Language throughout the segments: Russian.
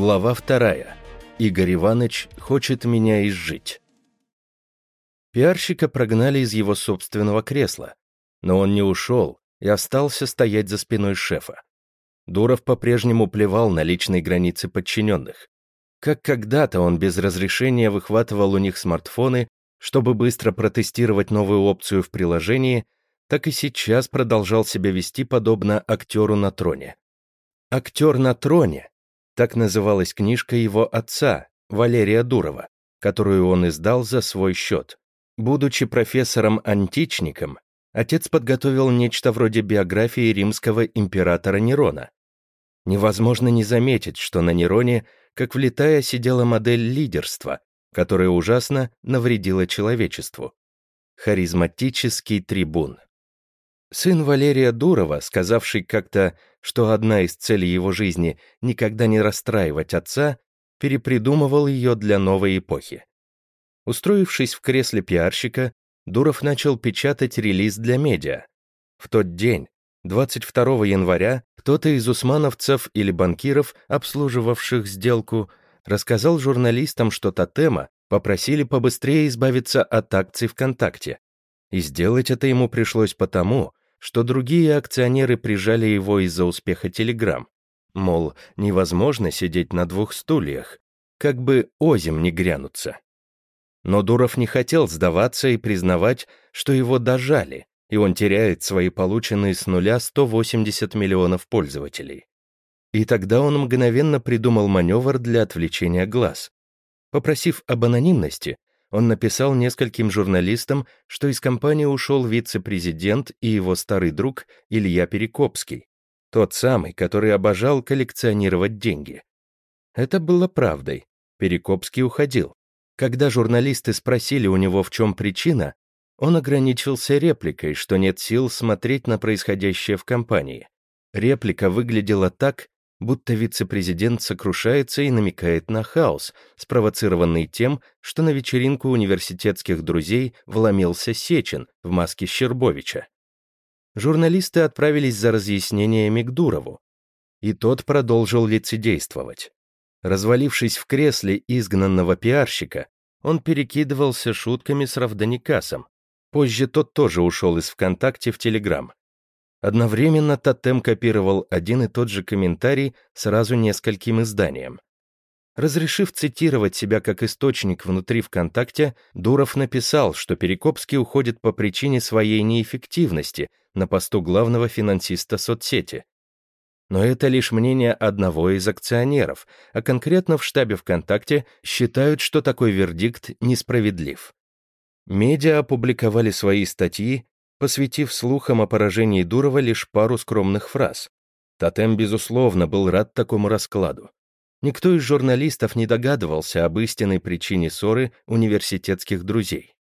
Глава вторая. Игорь Иванович хочет меня изжить. Пиарщика прогнали из его собственного кресла, но он не ушел и остался стоять за спиной шефа. Дуров по-прежнему плевал на личные границы подчиненных. Как когда-то он без разрешения выхватывал у них смартфоны, чтобы быстро протестировать новую опцию в приложении, так и сейчас продолжал себя вести подобно актеру на троне. «Актер на троне» — так называлась книжка его отца, Валерия Дурова, которую он издал за свой счет. Будучи профессором-античником, отец подготовил нечто вроде биографии римского императора Нерона. Невозможно не заметить, что на Нероне, как влетая, сидела модель лидерства, которая ужасно навредила человечеству. Харизматический трибун. Сын Валерия Дурова, сказавший как-то, что одна из целей его жизни — никогда не расстраивать отца, перепридумывал ее для новой эпохи. Устроившись в кресле пиарщика, Дуров начал печатать релиз для медиа. В тот день, 22 января, кто-то из усмановцев или банкиров, обслуживавших сделку, рассказал журналистам, что Тотема попросили побыстрее избавиться от акций ВКонтакте. И сделать это ему пришлось потому, что другие акционеры прижали его из-за успеха Телеграм. Мол, невозможно сидеть на двух стульях, как бы озим не грянуться. Но Дуров не хотел сдаваться и признавать, что его дожали, и он теряет свои полученные с нуля 180 миллионов пользователей. И тогда он мгновенно придумал маневр для отвлечения глаз. Попросив об анонимности, он написал нескольким журналистам, что из компании ушел вице-президент и его старый друг Илья Перекопский, тот самый, который обожал коллекционировать деньги. Это было правдой. Перекопский уходил. Когда журналисты спросили у него, в чем причина, он ограничился репликой, что нет сил смотреть на происходящее в компании. Реплика выглядела так, будто вице-президент сокрушается и намекает на хаос, спровоцированный тем, что на вечеринку университетских друзей вломился Сечин в маске Щербовича. Журналисты отправились за разъяснениями к Дурову, и тот продолжил лицедействовать. Развалившись в кресле изгнанного пиарщика, он перекидывался шутками с Равданикасом. Позже тот тоже ушел из ВКонтакте в Телеграм. Одновременно Тотем копировал один и тот же комментарий сразу нескольким изданиям. Разрешив цитировать себя как источник внутри ВКонтакте, Дуров написал, что Перекопский уходит по причине своей неэффективности на посту главного финансиста соцсети. Но это лишь мнение одного из акционеров, а конкретно в штабе ВКонтакте считают, что такой вердикт несправедлив. Медиа опубликовали свои статьи, посвятив слухам о поражении Дурова лишь пару скромных фраз. Тотем, безусловно, был рад такому раскладу. Никто из журналистов не догадывался об истинной причине ссоры университетских друзей.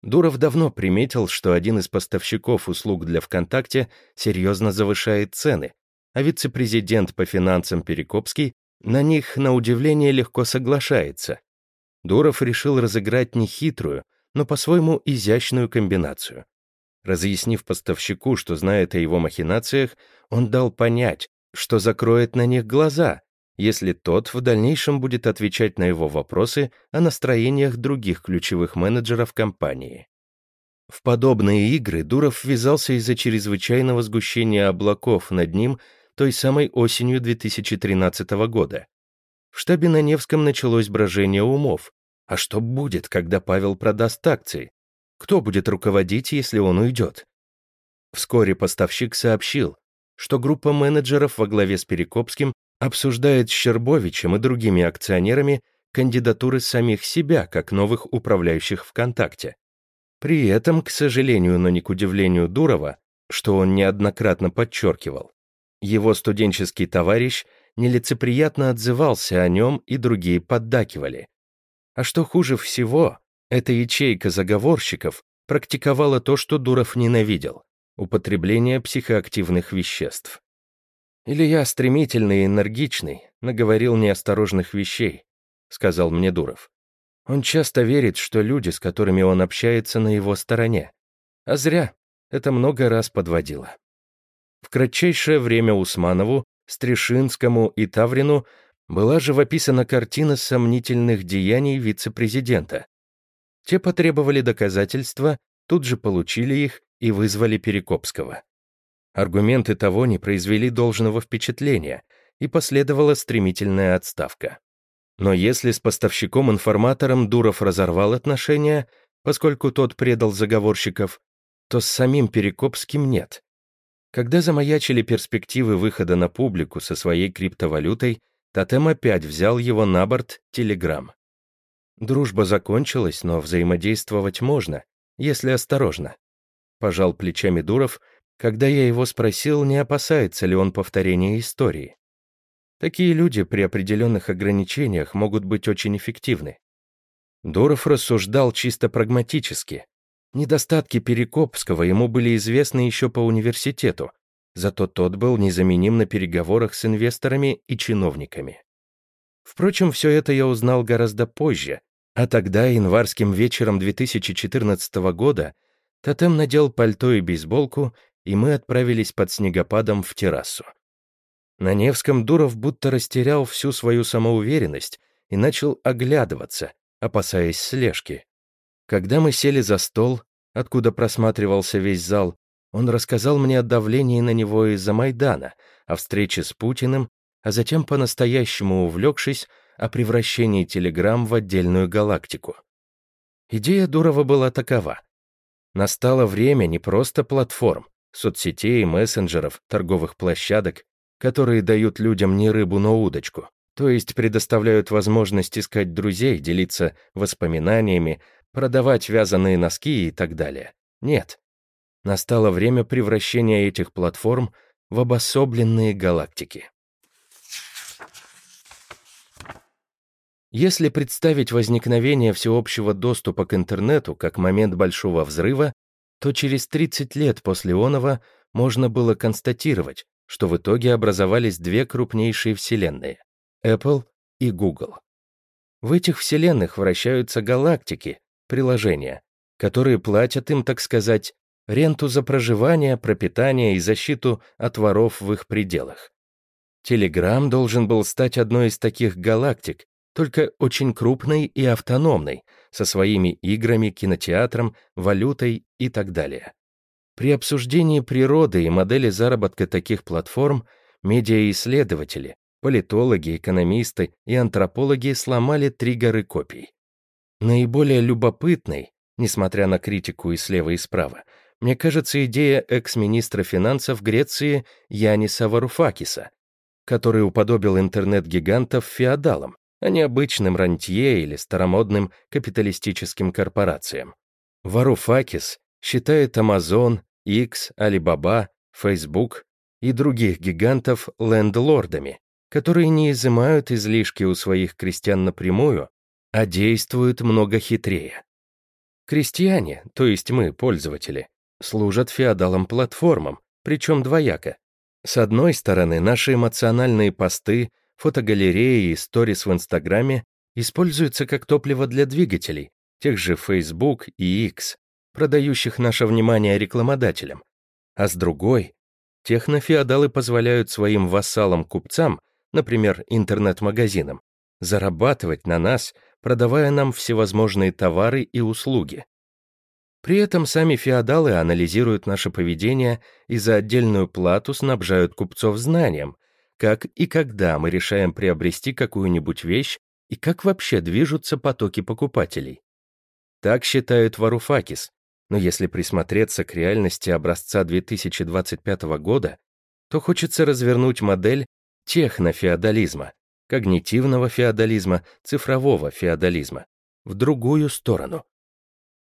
Дуров давно приметил, что один из поставщиков услуг для ВКонтакте серьезно завышает цены, а вице-президент по финансам Перекопский на них, на удивление, легко соглашается. Дуров решил разыграть нехитрую, но по-своему изящную комбинацию. Разъяснив поставщику, что знает о его махинациях, он дал понять, что закроет на них глаза, если тот в дальнейшем будет отвечать на его вопросы о настроениях других ключевых менеджеров компании. В подобные игры Дуров ввязался из-за чрезвычайного сгущения облаков над ним той самой осенью 2013 года. В штабе на Невском началось брожение умов. А что будет, когда Павел продаст акции? Кто будет руководить, если он уйдет? Вскоре поставщик сообщил, что группа менеджеров во главе с Перекопским обсуждает с Щербовичем и другими акционерами кандидатуры самих себя как новых управляющих ВКонтакте. При этом, к сожалению, но не к удивлению Дурова, что он неоднократно подчеркивал, его студенческий товарищ нелицеприятно отзывался о нем и другие поддакивали. А что хуже всего, эта ячейка заговорщиков практиковала то, что Дуров ненавидел — употребление психоактивных веществ. «Или я стремительный и энергичный, наговорил неосторожных вещей», — сказал мне Дуров. Он часто верит, что люди, с которыми он общается, на его стороне. А зря. Это много раз подводило. В кратчайшее время Усманову, Стришинскому и Таврину была живописана картина сомнительных деяний вице-президента. Те потребовали доказательства, тут же получили их и вызвали Перекопского. Аргументы того не произвели должного впечатления, и последовала стремительная отставка. Но если с поставщиком-информатором Дуров разорвал отношения, поскольку тот предал заговорщиков, то с самим Перекопским нет. Когда замаячили перспективы выхода на публику со своей криптовалютой, Тотем опять взял его на борт Телеграм. Дружба закончилась, но взаимодействовать можно, если осторожно. Пожал плечами Дуров, когда я его спросил, не опасается ли он повторения истории. Такие люди при определенных ограничениях могут быть очень эффективны. Дуров рассуждал чисто прагматически. Недостатки Перекопского ему были известны еще по университету, зато тот был незаменим на переговорах с инвесторами и чиновниками. Впрочем, все это я узнал гораздо позже, а тогда, январским вечером 2014 года, Тотем надел пальто и бейсболку, и мы отправились под снегопадом в террасу. На Невском Дуров будто растерял всю свою самоуверенность и начал оглядываться, опасаясь слежки. Когда мы сели за стол, откуда просматривался весь зал, он рассказал мне о давлении на него из-за Майдана, о встрече с Путиным, а затем, по-настоящему увлекшись, о превращении Телеграм в отдельную галактику. Идея Дурова была такова. Настало время не просто платформ, соцсетей, мессенджеров, торговых площадок, которые дают людям не рыбу, но удочку, то есть предоставляют возможность искать друзей, делиться воспоминаниями, продавать вязаные носки и так далее. Нет. Настало время превращения этих платформ в обособленные галактики. Если представить возникновение всеобщего доступа к интернету как момент большого взрыва, то через 30 лет после Онова можно было констатировать, что в итоге образовались две крупнейшие вселенные — Apple и Google. В этих вселенных вращаются галактики, приложения, которые платят им, так сказать, ренту за проживание, пропитание и защиту от воров в их пределах. Telegram должен был стать одной из таких галактик, только очень крупной и автономной, со своими играми, кинотеатром, валютой и так далее. При обсуждении природы и модели заработка таких платформ медиаисследователи, политологи, экономисты и антропологи сломали три горы копий. Наиболее любопытной, несмотря на критику и слева, и справа, мне кажется идея экс-министра финансов Греции Яниса Варуфакиса, который уподобил интернет-гигантов феодалам, а не обычным рантье или старомодным капиталистическим корпорациям. Варуфакис считает Amazon, X, Alibaba, Facebook и других гигантов лендлордами, которые не изымают излишки у своих крестьян напрямую, а действуют много хитрее. Крестьяне, то есть мы, пользователи, служат феодалам-платформам, причем двояко. С одной стороны, наши эмоциональные посты, фотогалереи и сторис в Инстаграме используются как топливо для двигателей, тех же Facebook и X, продающих наше внимание рекламодателям, а с другой, технофеодалы позволяют своим вассалам-купцам, например, интернет-магазинам, зарабатывать на нас, продавая нам всевозможные товары и услуги. При этом сами феодалы анализируют наше поведение и за отдельную плату снабжают купцов знанием, как и когда мы решаем приобрести какую-нибудь вещь и как вообще движутся потоки покупателей. Так считают Варуфакис, но если присмотреться к реальности образца 2025 года, то хочется развернуть модель технофеодализма, когнитивного феодализма, цифрового феодализма, в другую сторону.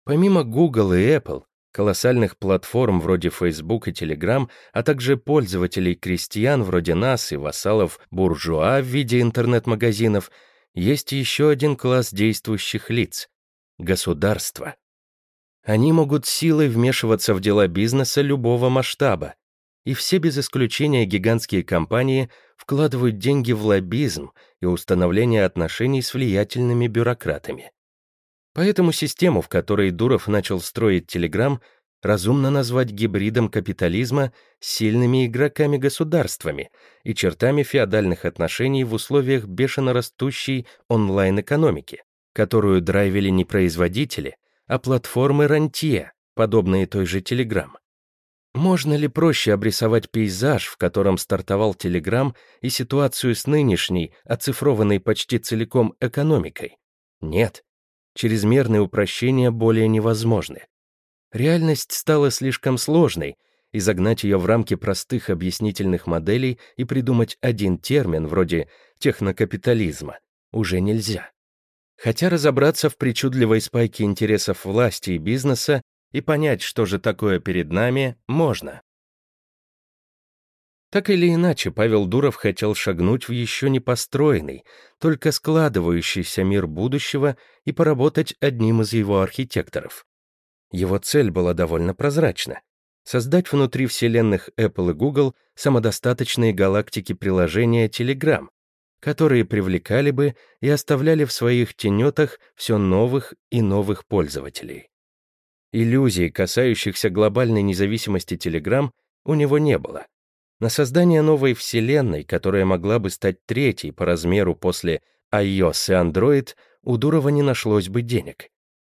Помимо Google и Apple, колоссальных платформ вроде Facebook и Telegram, а также пользователей-крестьян вроде нас и вассалов буржуа в виде интернет-магазинов, есть еще один класс действующих лиц — государство. Они могут силой вмешиваться в дела бизнеса любого масштаба. И все без исключения гигантские компании вкладывают деньги в лоббизм и установление отношений с влиятельными бюрократами. Поэтому систему, в которой Дуров начал строить Телеграм, разумно назвать гибридом капитализма с сильными игроками-государствами и чертами феодальных отношений в условиях бешено растущей онлайн-экономики, которую драйвили не производители, а платформы рантье, подобные той же Telegram. Можно ли проще обрисовать пейзаж, в котором стартовал Telegram, и ситуацию с нынешней, оцифрованной почти целиком экономикой? Нет. Чрезмерные упрощения более невозможны. Реальность стала слишком сложной, и загнать ее в рамки простых объяснительных моделей и придумать один термин вроде технокапитализма уже нельзя. Хотя разобраться в причудливой спайке интересов власти и бизнеса и понять, что же такое перед нами, можно. Так или иначе, Павел Дуров хотел шагнуть в еще не построенный, только складывающийся мир будущего и поработать одним из его архитекторов. Его цель была довольно прозрачна — создать внутри вселенных Apple и Google самодостаточные галактики приложения Telegram, которые привлекали бы и оставляли в своих тенетах все новых и новых пользователей. Иллюзий, касающихся глобальной независимости Telegram, у него не было. На создание новой вселенной, которая могла бы стать третьей по размеру после iOS и Android, у Дурова не нашлось бы денег.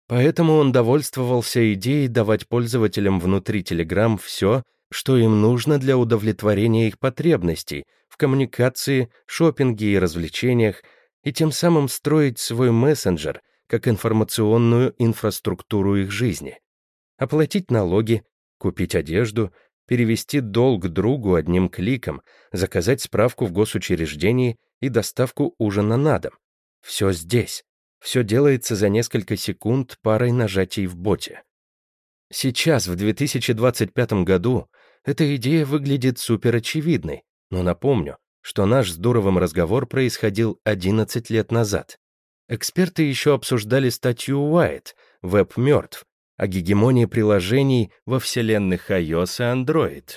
Поэтому он довольствовался идеей давать пользователям внутри Telegram все, что им нужно для удовлетворения их потребностей в коммуникации, шопинге и развлечениях, и тем самым строить свой мессенджер как информационную инфраструктуру их жизни. Оплатить налоги, купить одежду, перевести долг другу одним кликом, заказать справку в госучреждении и доставку ужина на дом. Все здесь. Все делается за несколько секунд парой нажатий в боте. Сейчас, в 2025 году, эта идея выглядит суперочевидной, но напомню, что наш с Дуровым разговор происходил 11 лет назад. Эксперты еще обсуждали статью Уайт «Веб мертв», о гегемонии приложений во вселенных iOS и Android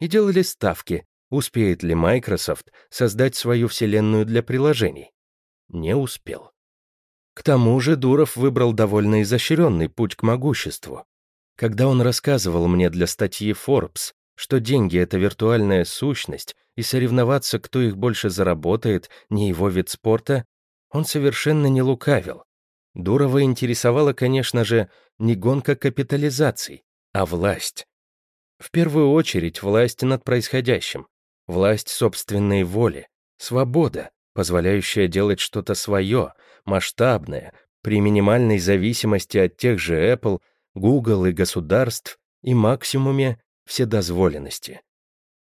и делали ставки, успеет ли Microsoft создать свою вселенную для приложений. Не успел. К тому же Дуров выбрал довольно изощренный путь к могуществу. Когда он рассказывал мне для статьи Forbes, что деньги — это виртуальная сущность, и соревноваться, кто их больше заработает, не его вид спорта, он совершенно не лукавил. Дурова интересовала, конечно же, не гонка капитализаций, а власть. В первую очередь власть над происходящим, власть собственной воли, свобода, позволяющая делать что-то свое, масштабное, при минимальной зависимости от тех же Apple, Google и государств и максимуме вседозволенности.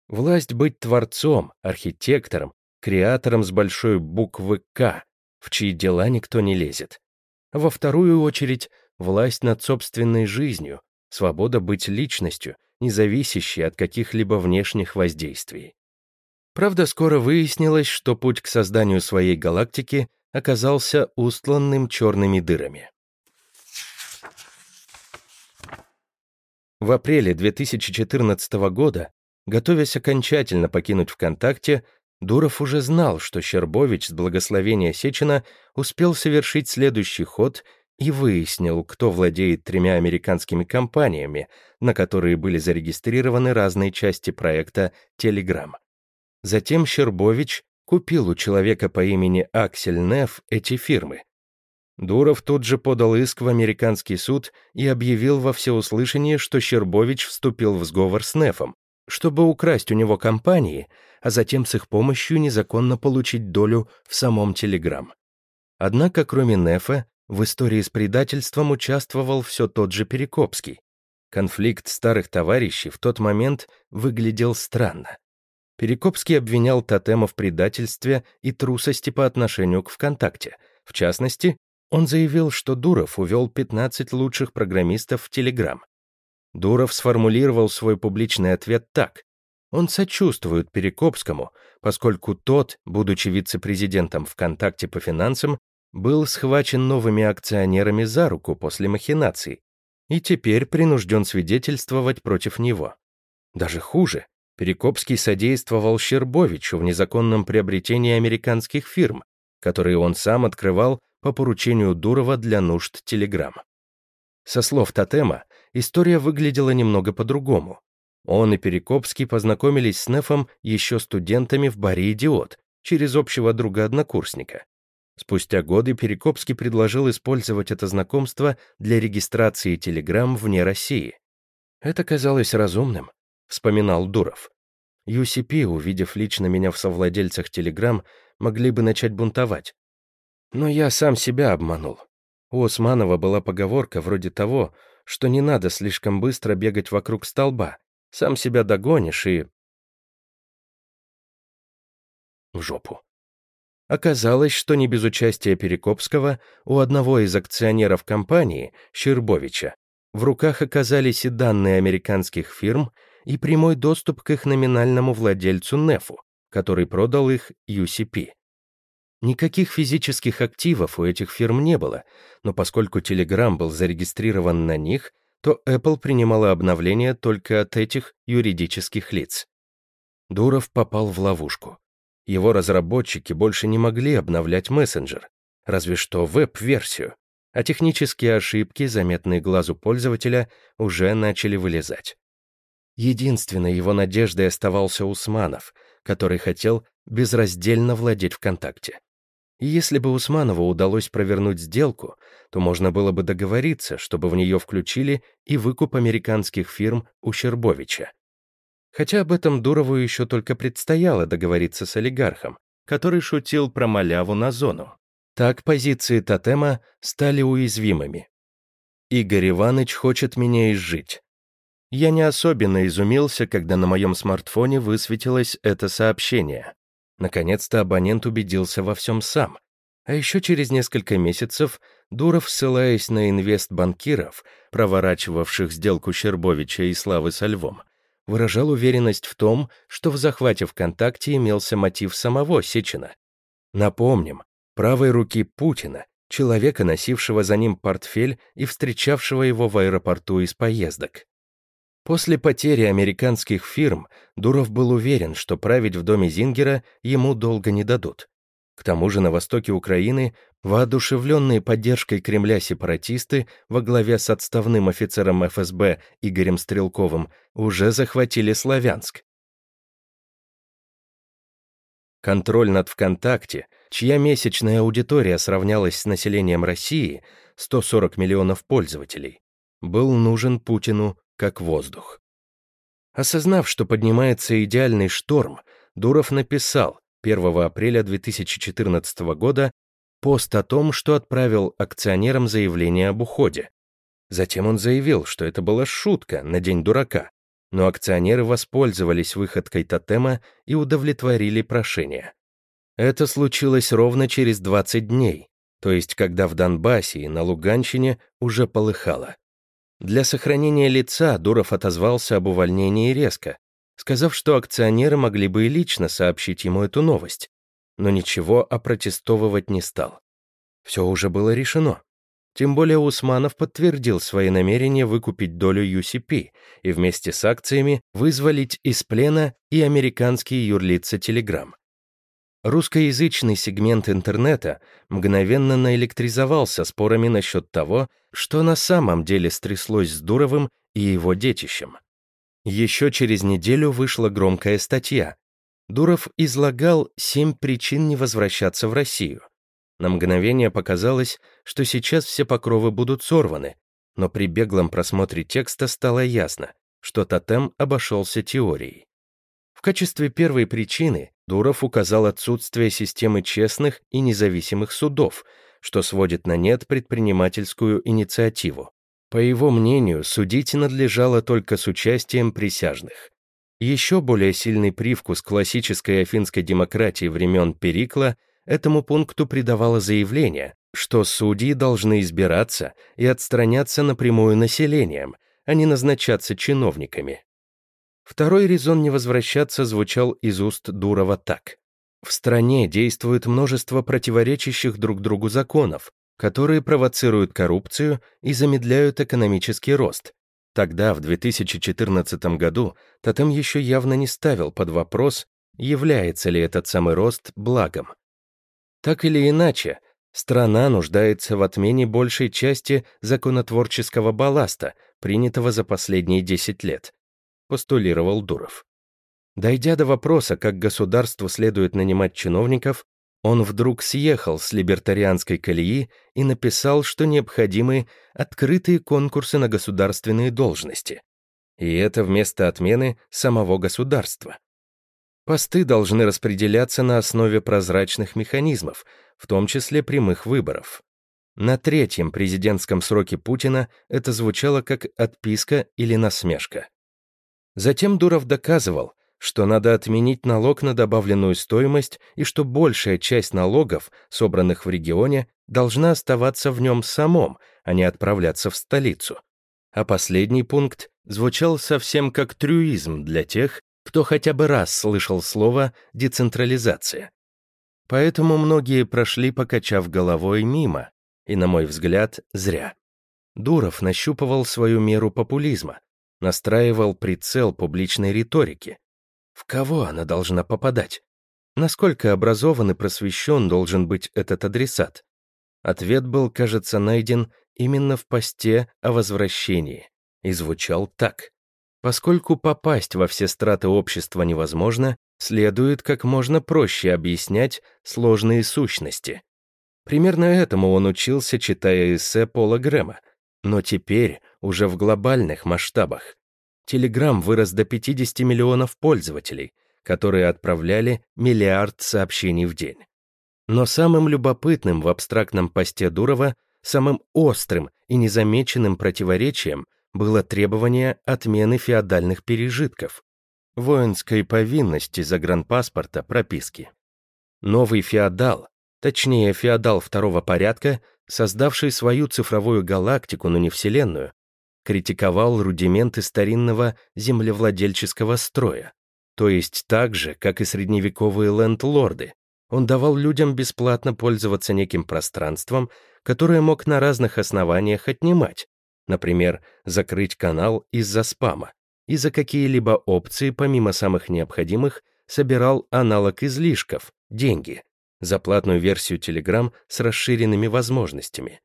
Власть быть творцом, архитектором, креатором с большой буквы «К», в чьи дела никто не лезет. Во вторую очередь, власть над собственной жизнью, свобода быть личностью, не зависящей от каких-либо внешних воздействий. Правда, скоро выяснилось, что путь к созданию своей галактики оказался устланным черными дырами. В апреле 2014 года, готовясь окончательно покинуть ВКонтакте, Дуров уже знал, что Щербович с благословения Сечина успел совершить следующий ход и выяснил, кто владеет тремя американскими компаниями, на которые были зарегистрированы разные части проекта Telegram. Затем Щербович купил у человека по имени Аксель Неф эти фирмы. Дуров тут же подал иск в американский суд и объявил во всеуслышание, что Щербович вступил в сговор с Нефом, чтобы украсть у него компании, а затем с их помощью незаконно получить долю в самом Телеграм. Однако, кроме Нефа, в истории с предательством участвовал все тот же Перекопский. Конфликт старых товарищей в тот момент выглядел странно. Перекопский обвинял Тотема в предательстве и трусости по отношению к ВКонтакте. В частности, он заявил, что Дуров увел 15 лучших программистов в Телеграм. Дуров сформулировал свой публичный ответ так. Он сочувствует Перекопскому, поскольку тот, будучи вице-президентом ВКонтакте по финансам, был схвачен новыми акционерами за руку после махинаций и теперь принужден свидетельствовать против него. Даже хуже, Перекопский содействовал Щербовичу в незаконном приобретении американских фирм, которые он сам открывал по поручению Дурова для нужд Телеграм. Со слов Тотема, история выглядела немного по-другому. Он и Перекопский познакомились с Нефом еще студентами в баре «Идиот» через общего друга-однокурсника. Спустя годы Перекопский предложил использовать это знакомство для регистрации телеграмм вне России. Это казалось разумным, вспоминал Дуров. UCP, увидев лично меня в совладельцах телеграмм, могли бы начать бунтовать. Но я сам себя обманул. У Усманова была поговорка вроде того, что не надо слишком быстро бегать вокруг столба, сам себя догонишь и... В жопу. Оказалось, что не без участия Перекопского у одного из акционеров компании, Щербовича, в руках оказались и данные американских фирм, и прямой доступ к их номинальному владельцу Нефу, который продал их UCP. Никаких физических активов у этих фирм не было, но поскольку Telegram был зарегистрирован на них, то Apple принимала обновления только от этих юридических лиц. Дуров попал в ловушку. Его разработчики больше не могли обновлять мессенджер, разве что веб-версию, а технические ошибки, заметные глазу пользователя, уже начали вылезать. Единственной его надеждой оставался Усманов, который хотел безраздельно владеть ВКонтакте. И если бы Усманову удалось провернуть сделку, то можно было бы договориться, чтобы в нее включили и выкуп американских фирм у Щербовича. Хотя об этом Дурову еще только предстояло договориться с олигархом, который шутил про маляву на зону. Так позиции тотема стали уязвимыми. Игорь Иванович хочет меня изжить. Я не особенно изумился, когда на моем смартфоне высветилось это сообщение. Наконец-то абонент убедился во всем сам. А еще через несколько месяцев Дуров, ссылаясь на инвестбанкиров, проворачивавших сделку Щербовича и Славы со Львом, выражал уверенность в том, что в захвате ВКонтакте имелся мотив самого Сечина. Напомним, правой руки Путина, человека, носившего за ним портфель и встречавшего его в аэропорту из поездок. После потери американских фирм Дуров был уверен, что править в доме Зингера ему долго не дадут. К тому же на востоке Украины воодушевленные поддержкой Кремля сепаратисты во главе с отставным офицером ФСБ Игорем Стрелковым уже захватили Славянск. Контроль над ВКонтакте, чья месячная аудитория сравнялась с населением России, 140 миллионов пользователей, был нужен Путину как воздух. Осознав, что поднимается идеальный шторм, Дуров написал 1 апреля 2014 года пост о том, что отправил акционерам заявление об уходе. Затем он заявил, что это была шутка на День дурака, но акционеры воспользовались выходкой тотема и удовлетворили прошение. Это случилось ровно через 20 дней, то есть когда в Донбассе и на Луганщине уже полыхало. Для сохранения лица Дуров отозвался об увольнении резко, сказав, что акционеры могли бы и лично сообщить ему эту новость, но ничего опротестовывать не стал. Все уже было решено. Тем более Усманов подтвердил свои намерения выкупить долю UCP и вместе с акциями вызволить из плена и американские юрлица Telegram. Русскоязычный сегмент интернета мгновенно наэлектризовался спорами насчет того, что на самом деле стряслось с Дуровым и его детищем. Еще через неделю вышла громкая статья. Дуров излагал семь причин не возвращаться в Россию. На мгновение показалось, что сейчас все покровы будут сорваны, но при беглом просмотре текста стало ясно, что тотем обошелся теорией. В качестве первой причины Дуров указал отсутствие системы честных и независимых судов, что сводит на нет предпринимательскую инициативу. По его мнению, судить надлежало только с участием присяжных. Еще более сильный привкус классической афинской демократии времен Перикла этому пункту придавало заявление, что судьи должны избираться и отстраняться напрямую населением, а не назначаться чиновниками. Второй резон не возвращаться звучал из уст Дурова так. В стране действует множество противоречащих друг другу законов, которые провоцируют коррупцию и замедляют экономический рост. Тогда, в 2014 году, Тотем еще явно не ставил под вопрос, является ли этот самый рост благом. Так или иначе, Страна нуждается в отмене большей части законотворческого балласта, принятого за последние 10 лет, постулировал Дуров. Дойдя до вопроса, как государству следует нанимать чиновников, он вдруг съехал с либертарианской колеи и написал, что необходимы открытые конкурсы на государственные должности. И это вместо отмены самого государства. Посты должны распределяться на основе прозрачных механизмов, в том числе прямых выборов. На третьем президентском сроке Путина это звучало как отписка или насмешка. Затем Дуров доказывал, что надо отменить налог на добавленную стоимость и что большая часть налогов, собранных в регионе, должна оставаться в нем самом, а не отправляться в столицу. А последний пункт звучал совсем как трюизм для тех, кто хотя бы раз слышал слово «децентрализация». Поэтому многие прошли, покачав головой мимо, и, на мой взгляд, зря. Дуров нащупывал свою меру популизма, настраивал прицел публичной риторики. В кого она должна попадать? Насколько образован и просвещен должен быть этот адресат? Ответ был, кажется, найден именно в посте о возвращении и звучал так. Поскольку попасть во все страты общества невозможно, следует как можно проще объяснять сложные сущности. Примерно этому он учился, читая эссе Пола Грэма, но теперь уже в глобальных масштабах. Телеграм вырос до 50 миллионов пользователей, которые отправляли миллиард сообщений в день. Но самым любопытным в абстрактном посте Дурова, самым острым и незамеченным противоречием было требование отмены феодальных пережитков воинской повинности загранпаспорта прописки. Новый феодал, точнее феодал второго порядка, создавший свою цифровую галактику, но не вселенную, критиковал рудименты старинного землевладельческого строя. То есть так же, как и средневековые лендлорды, он давал людям бесплатно пользоваться неким пространством, которое мог на разных основаниях отнимать, например, закрыть канал из-за спама и за какие-либо опции, помимо самых необходимых, собирал аналог излишков, деньги, за платную версию Telegram с расширенными возможностями.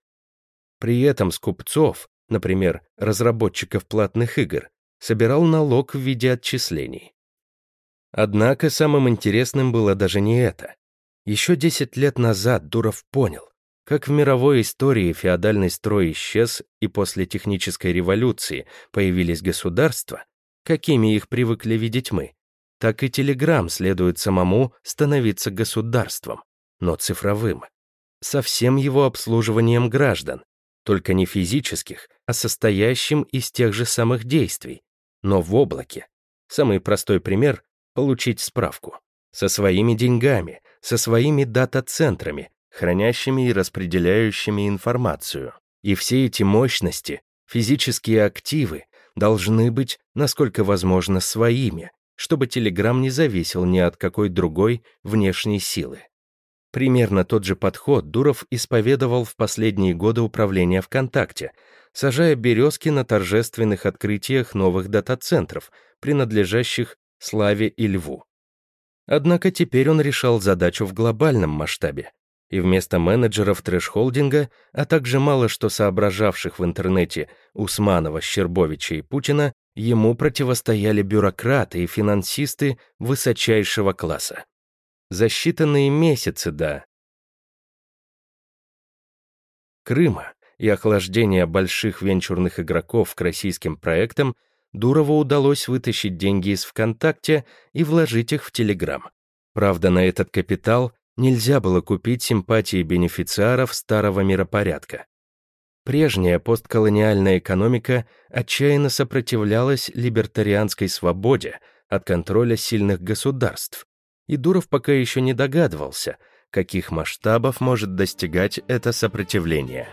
При этом с купцов, например, разработчиков платных игр, собирал налог в виде отчислений. Однако самым интересным было даже не это. Еще 10 лет назад Дуров понял, как в мировой истории феодальный строй исчез и после технической революции появились государства, какими их привыкли видеть мы, так и Телеграм следует самому становиться государством, но цифровым, со всем его обслуживанием граждан, только не физических, а состоящим из тех же самых действий, но в облаке. Самый простой пример — получить справку. Со своими деньгами, со своими дата-центрами, хранящими и распределяющими информацию. И все эти мощности, физические активы, должны быть, насколько возможно, своими, чтобы Телеграм не зависел ни от какой другой внешней силы. Примерно тот же подход Дуров исповедовал в последние годы управления ВКонтакте, сажая березки на торжественных открытиях новых дата-центров, принадлежащих Славе и Льву. Однако теперь он решал задачу в глобальном масштабе, и вместо менеджеров трэш-холдинга, а также мало что соображавших в интернете Усманова, Щербовича и Путина, ему противостояли бюрократы и финансисты высочайшего класса. За считанные месяцы до Крыма и охлаждения больших венчурных игроков к российским проектам Дурову удалось вытащить деньги из ВКонтакте и вложить их в Телеграм. Правда, на этот капитал нельзя было купить симпатии бенефициаров старого миропорядка. Прежняя постколониальная экономика отчаянно сопротивлялась либертарианской свободе от контроля сильных государств, и Дуров пока еще не догадывался, каких масштабов может достигать это сопротивление.